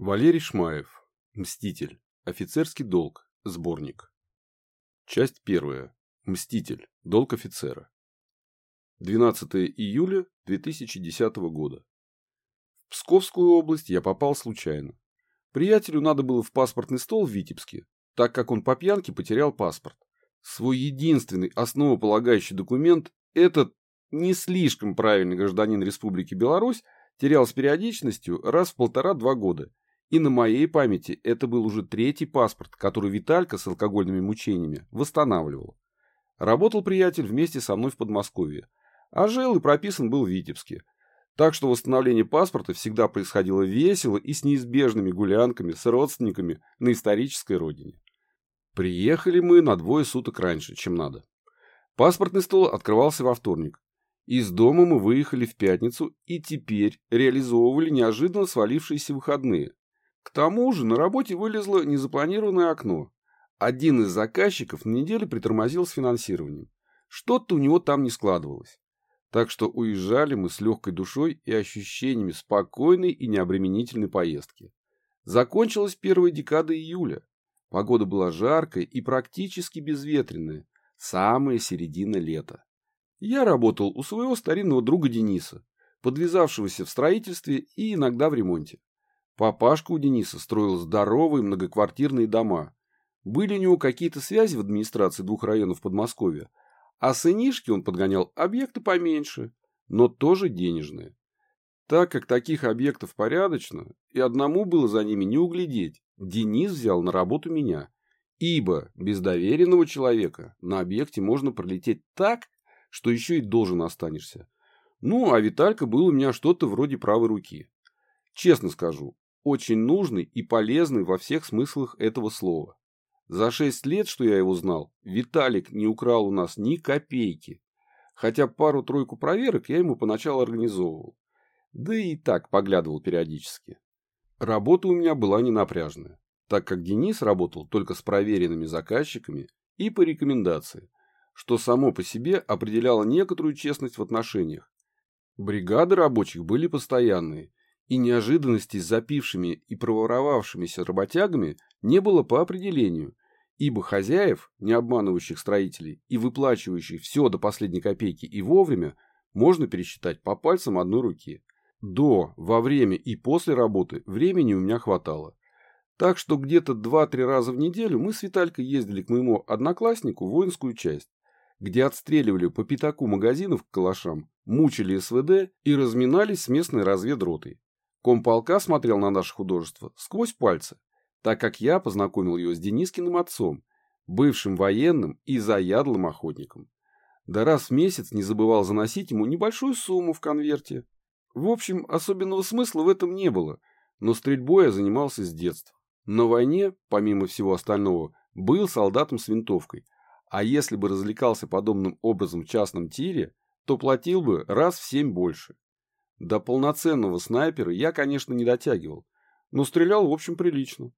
Валерий Шмаев. Мститель. Офицерский долг. Сборник. Часть первая. Мститель. Долг офицера. 12 июля 2010 года. В Псковскую область я попал случайно. Приятелю надо было в паспортный стол в Витебске, так как он по пьянке потерял паспорт. Свой единственный основополагающий документ этот не слишком правильный гражданин Республики Беларусь терял с периодичностью раз в полтора-два года. И на моей памяти это был уже третий паспорт, который Виталька с алкогольными мучениями восстанавливал. Работал приятель вместе со мной в Подмосковье, а жил и прописан был в Витебске. Так что восстановление паспорта всегда происходило весело и с неизбежными гулянками с родственниками на исторической родине. Приехали мы на двое суток раньше, чем надо. Паспортный стол открывался во вторник. Из дома мы выехали в пятницу и теперь реализовывали неожиданно свалившиеся выходные. К тому же на работе вылезло незапланированное окно. Один из заказчиков на неделю притормозил с финансированием. Что-то у него там не складывалось. Так что уезжали мы с легкой душой и ощущениями спокойной и необременительной поездки. Закончилась первая декада июля. Погода была жаркая и практически безветренная, самая середина лета. Я работал у своего старинного друга Дениса, подвязавшегося в строительстве и иногда в ремонте. Папашка у Дениса строил здоровые многоквартирные дома. Были у него какие-то связи в администрации двух районов Подмосковья, а сынишки он подгонял объекты поменьше, но тоже денежные. Так как таких объектов порядочно, и одному было за ними не углядеть, Денис взял на работу меня. Ибо без доверенного человека на объекте можно пролететь так, что еще и должен останешься. Ну, а Виталька был у меня что-то вроде правой руки. Честно скажу, очень нужный и полезный во всех смыслах этого слова. За шесть лет, что я его знал, Виталик не украл у нас ни копейки. Хотя пару-тройку проверок я ему поначалу организовывал. Да и так поглядывал периодически. Работа у меня была не напряжная, так как Денис работал только с проверенными заказчиками и по рекомендации, что само по себе определяло некоторую честность в отношениях. Бригады рабочих были постоянные, и неожиданностей с запившими и проворовавшимися работягами не было по определению, ибо хозяев, не обманывающих строителей и выплачивающих все до последней копейки и вовремя, можно пересчитать по пальцам одной руки. До, во время и после работы времени у меня хватало. Так что где-то 2-3 раза в неделю мы с Виталькой ездили к моему однокласснику в воинскую часть, где отстреливали по пятаку магазинов к калашам, мучили СВД и разминались с местной разведротой. Комполка смотрел на наше художество сквозь пальцы, так как я познакомил ее с Денискиным отцом, бывшим военным и заядлым охотником. Да раз в месяц не забывал заносить ему небольшую сумму в конверте. В общем, особенного смысла в этом не было, но стрельбой я занимался с детства. На войне, помимо всего остального, был солдатом с винтовкой, а если бы развлекался подобным образом в частном тире, то платил бы раз в семь больше. До полноценного снайпера я, конечно, не дотягивал, но стрелял, в общем, прилично.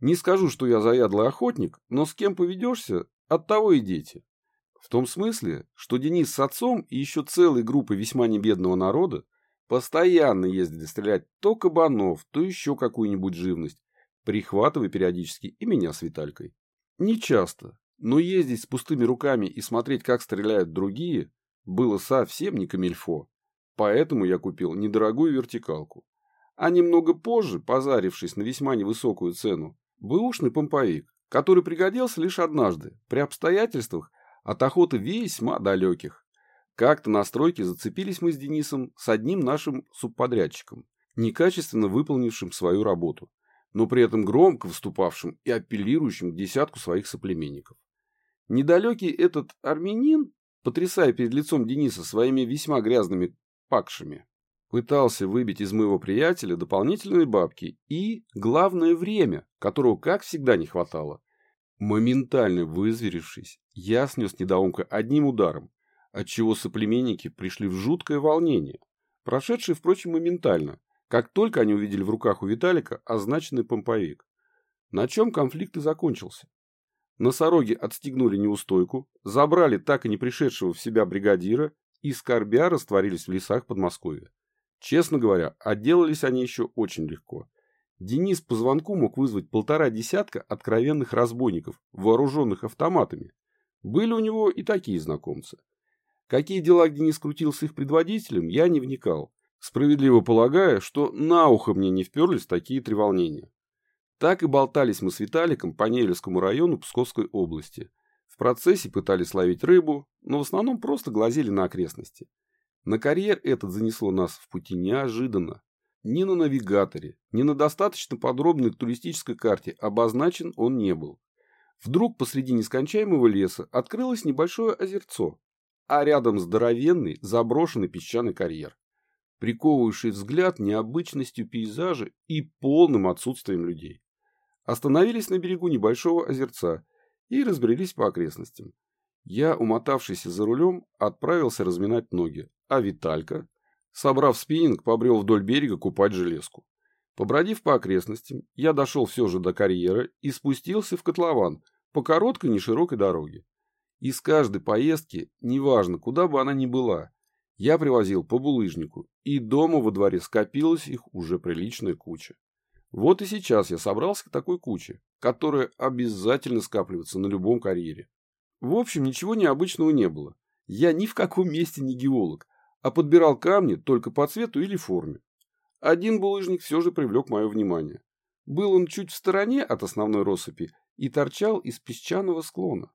Не скажу, что я заядлый охотник, но с кем поведешься, от того и дети. В том смысле, что Денис с отцом и еще целой группой весьма небедного народа постоянно ездили стрелять то кабанов, то еще какую-нибудь живность, прихватывая периодически и меня с Виталькой. Не часто, но ездить с пустыми руками и смотреть, как стреляют другие, было совсем не камильфо. Поэтому я купил недорогую вертикалку. А немного позже, позарившись на весьма невысокую цену, бэушный помповик, который пригодился лишь однажды, при обстоятельствах от охоты весьма далеких. Как-то на стройке зацепились мы с Денисом с одним нашим субподрядчиком, некачественно выполнившим свою работу, но при этом громко выступавшим и апеллирующим к десятку своих соплеменников. Недалекий этот армянин, потрясая перед лицом Дениса своими весьма грязными пакшами. Пытался выбить из моего приятеля дополнительные бабки и, главное, время, которого, как всегда, не хватало. Моментально вызверившись, я снес недоумка одним ударом, отчего соплеменники пришли в жуткое волнение, прошедшее, впрочем, моментально, как только они увидели в руках у Виталика означенный помповик. На чем конфликт и закончился. Носороги отстегнули неустойку, забрали так и не пришедшего в себя бригадира и скорбя растворились в лесах Подмосковья. Честно говоря, отделались они еще очень легко. Денис по звонку мог вызвать полтора десятка откровенных разбойников, вооруженных автоматами. Были у него и такие знакомцы. Какие дела Денис крутил с их предводителем, я не вникал, справедливо полагая, что на ухо мне не вперлись такие треволнения. Так и болтались мы с Виталиком по Невельскому району Псковской области. В процессе пытались ловить рыбу, но в основном просто глазели на окрестности. На карьер этот занесло нас в пути неожиданно. Ни на навигаторе, ни на достаточно подробной туристической карте обозначен он не был. Вдруг посреди нескончаемого леса открылось небольшое озерцо, а рядом здоровенный заброшенный песчаный карьер, приковывающий взгляд необычностью пейзажа и полным отсутствием людей. Остановились на берегу небольшого озерца и разбрелись по окрестностям. Я, умотавшийся за рулем, отправился разминать ноги, а Виталька, собрав спиннинг, побрел вдоль берега купать железку. Побродив по окрестностям, я дошел все же до карьера и спустился в котлован по короткой неширокой дороге. Из каждой поездки, неважно, куда бы она ни была, я привозил по булыжнику, и дома во дворе скопилась их уже приличная куча. Вот и сейчас я собрался к такой куче, которая обязательно скапливается на любом карьере. В общем, ничего необычного не было. Я ни в каком месте не геолог, а подбирал камни только по цвету или форме. Один булыжник все же привлек мое внимание. Был он чуть в стороне от основной россыпи и торчал из песчаного склона.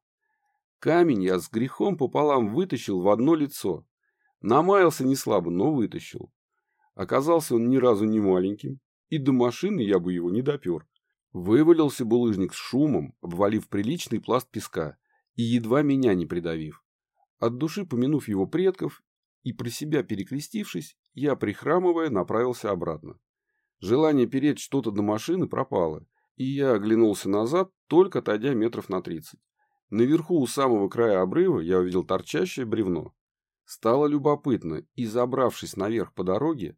Камень я с грехом пополам вытащил в одно лицо. Намаялся не слабо, но вытащил. Оказался он ни разу не маленьким, и до машины я бы его не допер. Вывалился булыжник с шумом, обвалив приличный пласт песка и едва меня не придавив. От души помянув его предков и про себя перекрестившись, я, прихрамывая, направился обратно. Желание переть что-то до машины пропало, и я оглянулся назад, только отойдя метров на тридцать. Наверху у самого края обрыва я увидел торчащее бревно. Стало любопытно, и, забравшись наверх по дороге,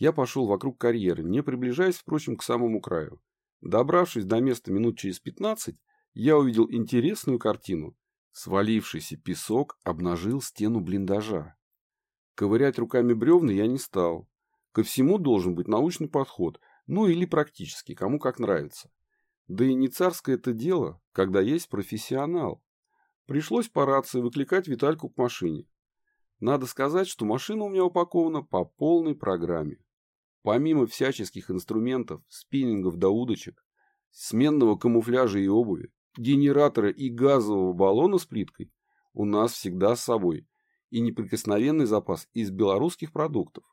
я пошел вокруг карьеры, не приближаясь, впрочем, к самому краю. Добравшись до места минут через пятнадцать, я увидел интересную картину. Свалившийся песок обнажил стену блиндажа. Ковырять руками бревна я не стал. Ко всему должен быть научный подход, ну или практический, кому как нравится. Да и не царское это дело, когда есть профессионал. Пришлось по рации выкликать Витальку к машине. Надо сказать, что машина у меня упакована по полной программе. Помимо всяческих инструментов, спиннингов до удочек, сменного камуфляжа и обуви, генератора и газового баллона с плиткой, у нас всегда с собой и неприкосновенный запас из белорусских продуктов.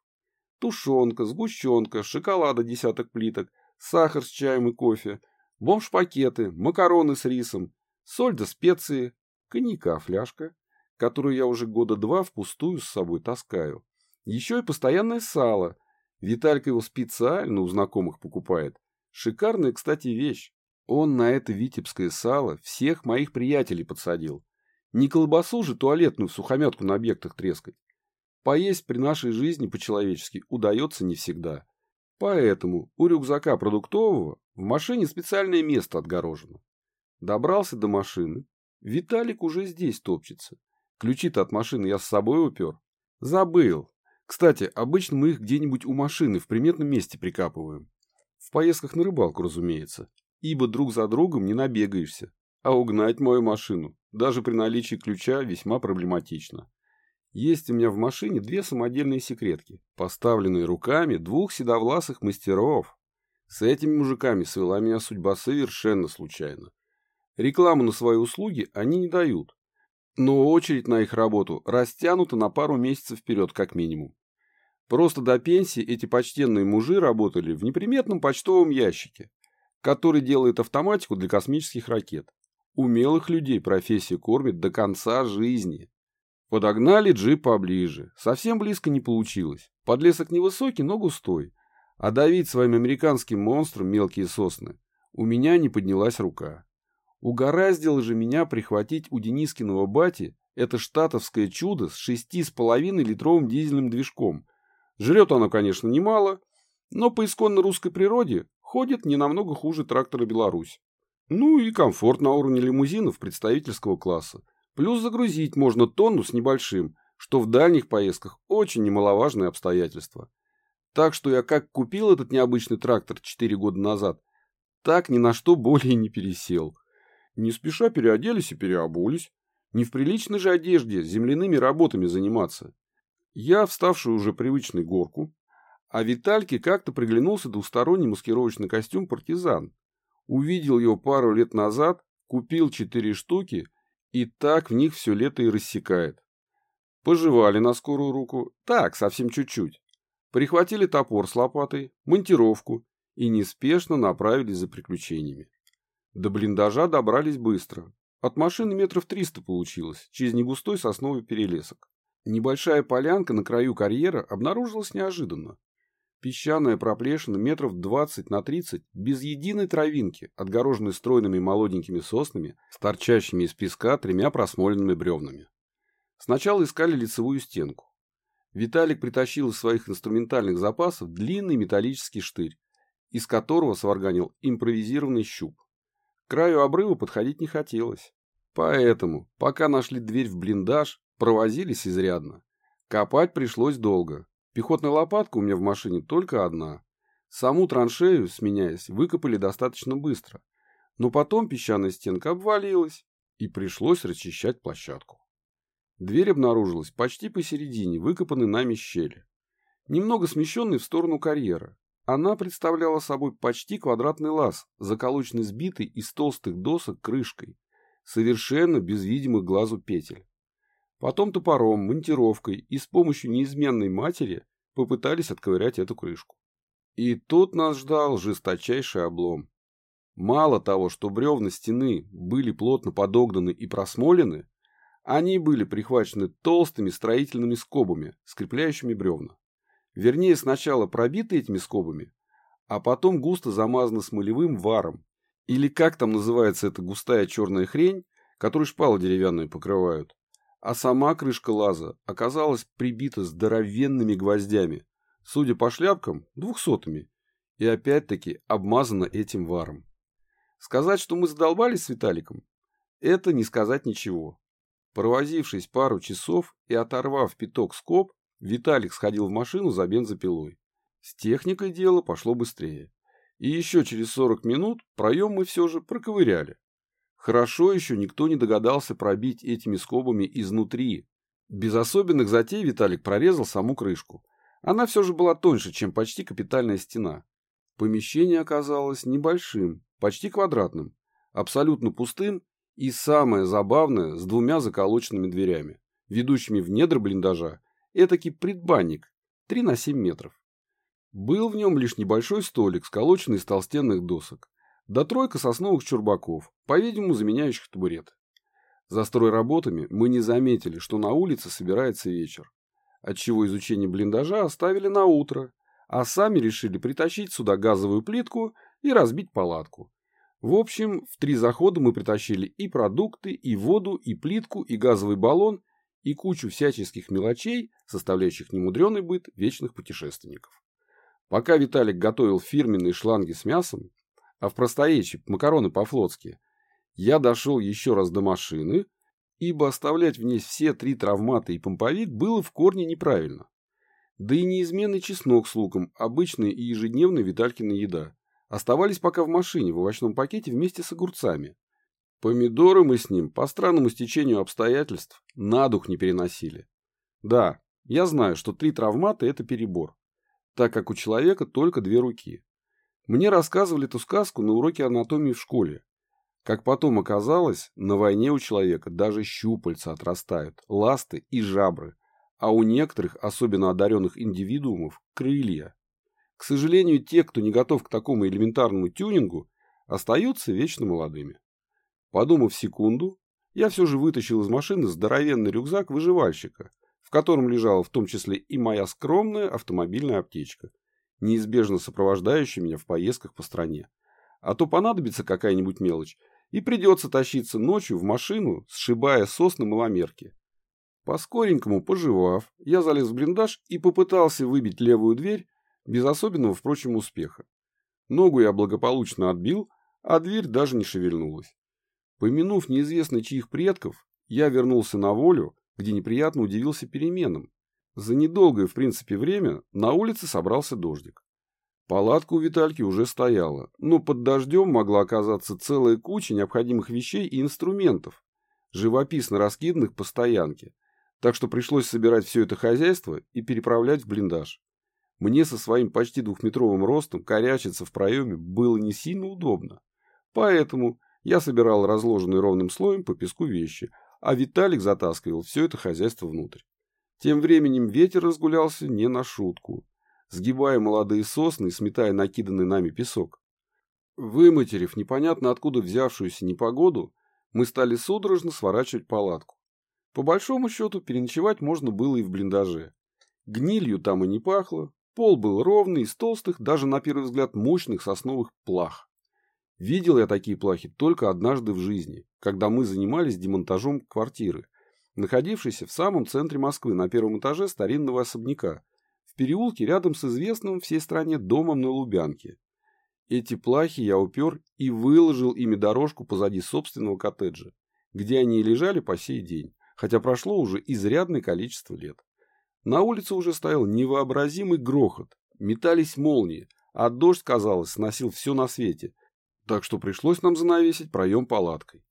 Тушенка, сгущенка, шоколада десяток плиток, сахар с чаем и кофе, бомж-пакеты, макароны с рисом, соль да специи, коньяка фляжка, которую я уже года два впустую с собой таскаю. Еще и постоянное сало – Виталька его специально у знакомых покупает. Шикарная, кстати, вещь. Он на это витебское сало всех моих приятелей подсадил. Не колбасу же туалетную сухомятку на объектах трескать. Поесть при нашей жизни по-человечески удается не всегда. Поэтому у рюкзака продуктового в машине специальное место отгорожено. Добрался до машины. Виталик уже здесь топчется. Ключи-то от машины я с собой упер. Забыл. Кстати, обычно мы их где-нибудь у машины в приметном месте прикапываем. В поездках на рыбалку, разумеется. Ибо друг за другом не набегаешься. А угнать мою машину, даже при наличии ключа, весьма проблематично. Есть у меня в машине две самодельные секретки, поставленные руками двух седовласых мастеров. С этими мужиками свела меня судьба совершенно случайно. Рекламу на свои услуги они не дают, но очередь на их работу растянута на пару месяцев вперед как минимум. Просто до пенсии эти почтенные мужи работали в неприметном почтовом ящике, который делает автоматику для космических ракет. Умелых людей профессия кормит до конца жизни. Подогнали джип поближе. Совсем близко не получилось. Подлесок невысокий, но густой. А давить своим американским монстром мелкие сосны у меня не поднялась рука. Угораздило же меня прихватить у Денискиного бати это штатовское чудо с шести с половиной литровым дизельным движком. Жрет оно, конечно, немало, но по исконно русской природе ходит не намного хуже трактора «Беларусь». Ну и комфорт на уровне лимузинов представительского класса. Плюс загрузить можно тонну с небольшим, что в дальних поездках очень немаловажное обстоятельство. Так что я как купил этот необычный трактор 4 года назад, так ни на что более не пересел. Не спеша переоделись и переобулись. Не в приличной же одежде земляными работами заниматься. Я, вставший уже привычный горку, а Витальке как-то приглянулся двусторонний маскировочный костюм «Партизан». Увидел его пару лет назад, купил четыре штуки и так в них все лето и рассекает. Пожевали на скорую руку, так, совсем чуть-чуть. Прихватили топор с лопатой, монтировку и неспешно направились за приключениями. До блиндажа добрались быстро. От машины метров триста получилось, через негустой сосновый перелесок. Небольшая полянка на краю карьера обнаружилась неожиданно. Песчаная проплешина метров 20 на 30, без единой травинки, отгороженной стройными молоденькими соснами, с торчащими из песка тремя просмоленными бревнами. Сначала искали лицевую стенку. Виталик притащил из своих инструментальных запасов длинный металлический штырь, из которого сварганил импровизированный щуп. К краю обрыва подходить не хотелось. Поэтому, пока нашли дверь в блиндаж, Провозились изрядно. Копать пришлось долго. Пехотная лопатка у меня в машине только одна. Саму траншею, сменяясь, выкопали достаточно быстро. Но потом песчаная стенка обвалилась, и пришлось расчищать площадку. Дверь обнаружилась почти посередине выкопанной нами щели. Немного смещенной в сторону карьера. Она представляла собой почти квадратный лаз, заколоченный сбитой из толстых досок крышкой, совершенно без видимых глазу петель. Потом топором, монтировкой и с помощью неизменной матери попытались отковырять эту крышку. И тут нас ждал жесточайший облом. Мало того, что бревна стены были плотно подогнаны и просмолены, они были прихвачены толстыми строительными скобами, скрепляющими бревна. Вернее, сначала пробиты этими скобами, а потом густо замазаны смолевым варом, или как там называется эта густая черная хрень, которую шпалы деревянные покрывают а сама крышка лаза оказалась прибита здоровенными гвоздями, судя по шляпкам, двухсотыми, и опять-таки обмазана этим варом. Сказать, что мы задолбались с Виталиком, это не сказать ничего. Провозившись пару часов и оторвав пяток скоб, Виталик сходил в машину за бензопилой. С техникой дело пошло быстрее. И еще через 40 минут проем мы все же проковыряли. Хорошо еще никто не догадался пробить этими скобами изнутри. Без особенных затей Виталик прорезал саму крышку. Она все же была тоньше, чем почти капитальная стена. Помещение оказалось небольшим, почти квадратным, абсолютно пустым и, самое забавное, с двумя заколоченными дверями, ведущими в недр блиндажа, этакий предбанник, 3 на 7 метров. Был в нем лишь небольшой столик, сколоченный из толстенных досок да тройка сосновых чурбаков, по-видимому, заменяющих табурет. За стройработами мы не заметили, что на улице собирается вечер, отчего изучение блиндажа оставили на утро, а сами решили притащить сюда газовую плитку и разбить палатку. В общем, в три захода мы притащили и продукты, и воду, и плитку, и газовый баллон, и кучу всяческих мелочей, составляющих немудренный быт вечных путешественников. Пока Виталик готовил фирменные шланги с мясом, а в простоечи макароны по-флотски. Я дошел еще раз до машины, ибо оставлять в ней все три травмата и помповик было в корне неправильно. Да и неизменный чеснок с луком, обычная и ежедневная Виталькина еда, оставались пока в машине в овощном пакете вместе с огурцами. Помидоры мы с ним, по странному стечению обстоятельств, на дух не переносили. Да, я знаю, что три травмата – это перебор, так как у человека только две руки. Мне рассказывали эту сказку на уроке анатомии в школе. Как потом оказалось, на войне у человека даже щупальца отрастают, ласты и жабры, а у некоторых, особенно одаренных индивидуумов, крылья. К сожалению, те, кто не готов к такому элементарному тюнингу, остаются вечно молодыми. Подумав секунду, я все же вытащил из машины здоровенный рюкзак выживальщика, в котором лежала в том числе и моя скромная автомобильная аптечка – неизбежно сопровождающий меня в поездках по стране. А то понадобится какая-нибудь мелочь, и придется тащиться ночью в машину, сшибая сосны маломерки. По-скоренькому пожевав, я залез в блиндаж и попытался выбить левую дверь, без особенного, впрочем, успеха. Ногу я благополучно отбил, а дверь даже не шевельнулась. Помянув неизвестно чьих предков, я вернулся на волю, где неприятно удивился переменам. За недолгое, в принципе, время на улице собрался дождик. Палатка у Витальки уже стояла, но под дождем могла оказаться целая куча необходимых вещей и инструментов, живописно раскиданных по стоянке, так что пришлось собирать все это хозяйство и переправлять в блиндаж. Мне со своим почти двухметровым ростом корячиться в проеме было не сильно удобно, поэтому я собирал разложенные ровным слоем по песку вещи, а Виталик затаскивал все это хозяйство внутрь. Тем временем ветер разгулялся не на шутку сгибая молодые сосны и сметая накиданный нами песок. Выматерив непонятно откуда взявшуюся непогоду, мы стали судорожно сворачивать палатку. По большому счету, переночевать можно было и в блиндаже. Гнилью там и не пахло, пол был ровный, из толстых, даже на первый взгляд мощных сосновых плах. Видел я такие плахи только однажды в жизни, когда мы занимались демонтажом квартиры, находившейся в самом центре Москвы на первом этаже старинного особняка, переулке рядом с известным всей стране домом на Лубянке. Эти плахи я упер и выложил ими дорожку позади собственного коттеджа, где они и лежали по сей день, хотя прошло уже изрядное количество лет. На улице уже стоял невообразимый грохот, метались молнии, а дождь, казалось, сносил все на свете, так что пришлось нам занавесить проем палаткой.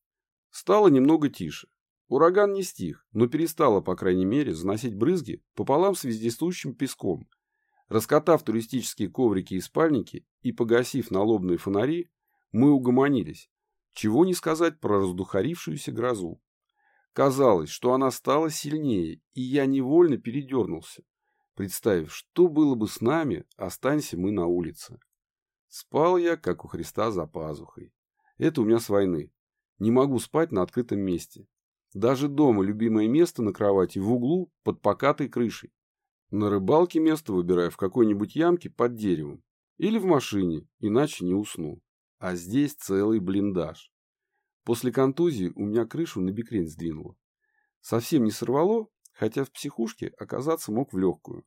Стало немного тише. Ураган не стих, но перестало, по крайней мере, заносить брызги пополам с вездесущим песком. Раскатав туристические коврики и спальники и погасив налобные фонари, мы угомонились. Чего не сказать про раздухарившуюся грозу. Казалось, что она стала сильнее, и я невольно передернулся, представив, что было бы с нами, останься мы на улице. Спал я, как у Христа, за пазухой. Это у меня с войны. Не могу спать на открытом месте. Даже дома любимое место на кровати в углу под покатой крышей. На рыбалке место выбираю в какой-нибудь ямке под деревом. Или в машине, иначе не усну. А здесь целый блиндаж. После контузии у меня крышу на бикрень сдвинуло. Совсем не сорвало, хотя в психушке оказаться мог в легкую.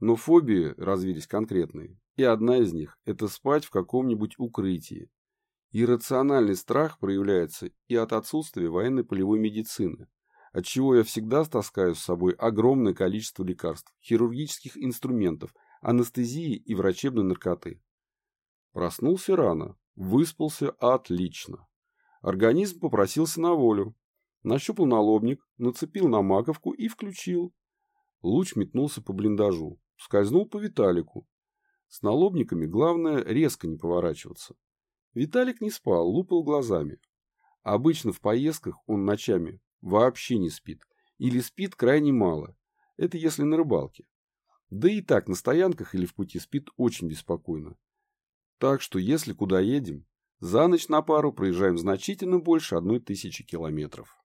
Но фобии развились конкретные. И одна из них – это спать в каком-нибудь укрытии, Иррациональный страх проявляется и от отсутствия военной полевой медицины, от чего я всегда таскаю с собой огромное количество лекарств, хирургических инструментов, анестезии и врачебной наркоты. Проснулся рано, выспался отлично. Организм попросился на волю. Нащупал налобник, нацепил на маковку и включил. Луч метнулся по блиндажу, скользнул по Виталику. С налобниками главное резко не поворачиваться. Виталик не спал, лупал глазами. Обычно в поездках он ночами вообще не спит. Или спит крайне мало. Это если на рыбалке. Да и так на стоянках или в пути спит очень беспокойно. Так что если куда едем, за ночь на пару проезжаем значительно больше одной тысячи километров.